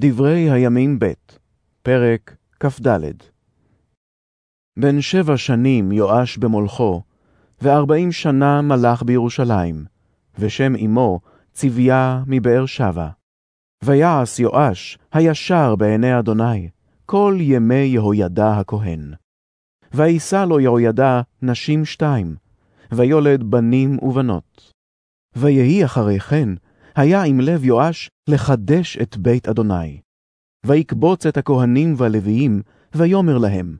דברי הימים ב', פרק כ"ד. בן שבע שנים יואש במולכו, וארבעים שנה מלך בירושלים, ושם אמו צביה מבאר שבע. ויעש יואש הישר בעיני אדוני, כל ימי יהוידע הכהן. וישא לו יהוידע נשים שתיים, ויולד בנים ובנות. ויהי אחרי כן, היה עם לב יואש לחדש את בית אדוני. ויקבוץ את הכהנים והלוויים, ויאמר להם,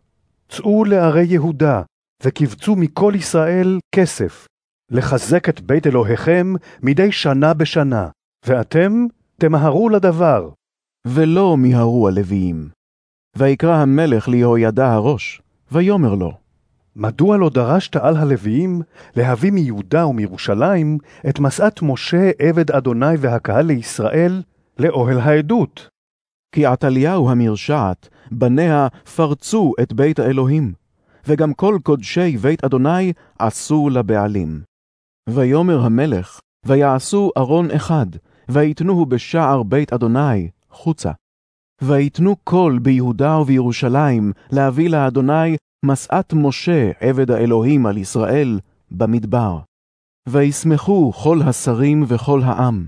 צאו לערי יהודה, וקבצו מכל ישראל כסף, לחזק את בית אלוהיכם מדי שנה בשנה, ואתם תמהרו לדבר. ולא מיהרו הלוויים. ויקרא המלך ליהוידע הראש, ויאמר לו, מדוע לא דרשת על הלוויים להביא מיהודה ומירושלים את משאת משה עבד אדוני והקהל לישראל לאוהל העדות? כי עתליהו המרשעת, בניה פרצו את בית האלוהים, וגם כל קודשי בית אדוני עשו לבעלים. ויאמר המלך, ויעשו ארון אחד, ויתנוהו בשער בית אדוני, חוצה. ויתנו קול ביהודה ובירושלים להביא לאדוני משאת משה עבד האלוהים על ישראל במדבר. וישמחו כל השרים וכל העם,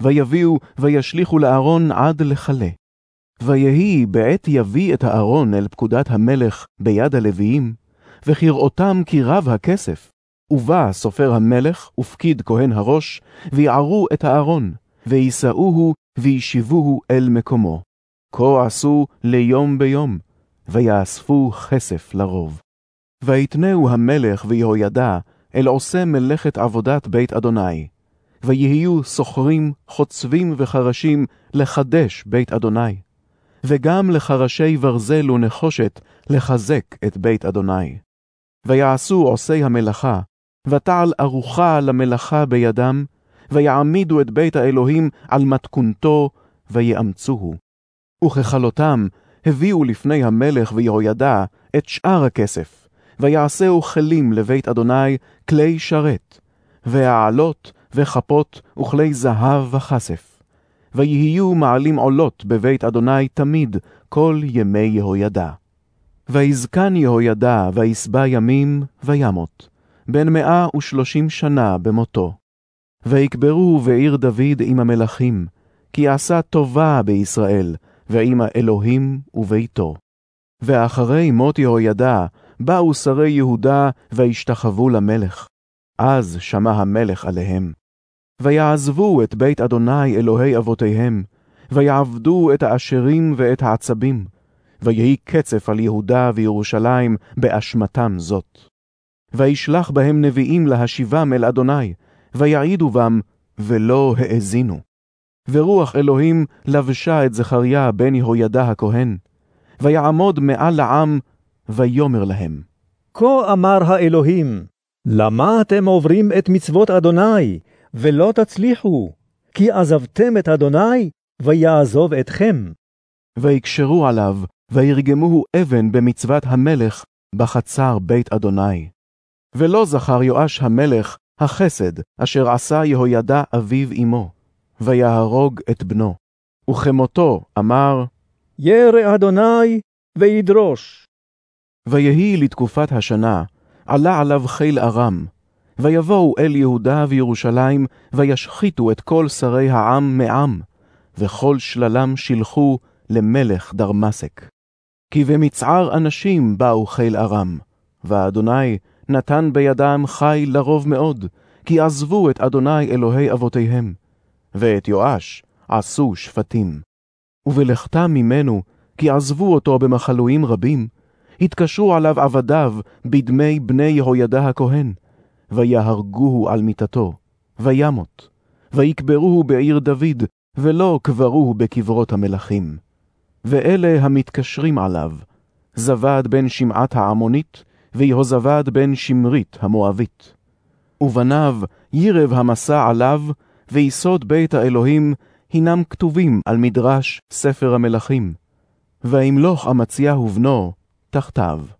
ויביאו וישליכו לארון עד לכלה. ויהי בעת יביא את הארון אל פקודת המלך ביד הלוויים, וכראותם כי רב הכסף, ובא סופר המלך ופקיד כהן הראש, ויערו את הארון, ויישאוהו וישיבוהו אל מקומו. כה עשו ליום ביום, ויאספו כסף לרוב. ויתנהו המלך ויהוידע אל עושה מלאכת עבודת בית אדוני, ויהיו סוחרים, חוצבים וחרשים לחדש בית אדוני, וגם לחרשי ברזל ונחושת לחזק את בית אדוני. ויעשו עושי המלאכה, ותעל ארוחה למלאכה בידם, ויעמידו את בית האלוהים על מתכונתו, ויאמצוהו. וככלותם הביאו לפני המלך ויהוידע את שאר הכסף, ויעשהו כלים לבית אדוני כלי שרת, והעלות וכפות וכלי זהב וכסף. ויהיו מעלים עולות בבית אדוני תמיד כל ימי יהוידע. ויזקן יהוידע וישבע ימים וימות, בן מאה ושלושים שנה במותו. ויקברו בעיר דוד עם המלכים, כי עשה טובה בישראל, ועם האלוהים וביתו. ואחרי מות יהוידע, באו שרי יהודה וישתחוו למלך. אז שמע המלך עליהם. ויעזבו את בית אדוני אלוהי אבותיהם, ויעבדו את האשרים ואת העצבים, ויהי קצף על יהודה וירושלים באשמתם זאת. וישלח בהם נביאים להשיבם אל אדוני, ויעידו בם, ולא האזינו. ורוח אלוהים לבשה את זכריה בן יהוידע הכהן, ויעמוד מעל לעם, ויאמר להם. כה אמר האלוהים, למה אתם עוברים את מצוות אדוני, ולא תצליחו? כי עזבתם את אדוני, ויעזוב אתכם. ויקשרו עליו, וירגמוהו אבן במצוות המלך, בחצר בית אדוני. ולא זכר יואש המלך החסד, אשר עשה יהוידע אביו אמו. ויהרוג את בנו. וכמותו אמר, ירא אדוני וידרוש. ויהי לתקופת השנה, עלה עליו חיל ארם, ויבואו אל יהודה וירושלים, וישחיתו את כל שרי העם מעם, וכל שללם שילחו למלך דרמסק. כי במצער אנשים באו חיל ארם, ואדוני נתן בידם חי לרוב מאוד, כי עזבו את אדוני אלוהי אבותיהם. ואת יואש עשו שפטים. ובלכתם ממנו, כי עזבו אותו במחלואים רבים, התקשרו עליו עבדיו בדמי בני יהוידע הכהן, ויהרגוהו על מיתתו, וימות, ויקברוהו בעיר דוד, ולא קברוהו בקברות המלכים. ואלה המתקשרים עליו, זבד בן שמעת העמונית, ויהוזבד בן שמרית המואבית. ובניו ירב המסע עליו, ויסוד בית האלוהים הנם כתובים על מדרש ספר המלכים, וימלוך אמציהו בנו תחתיו.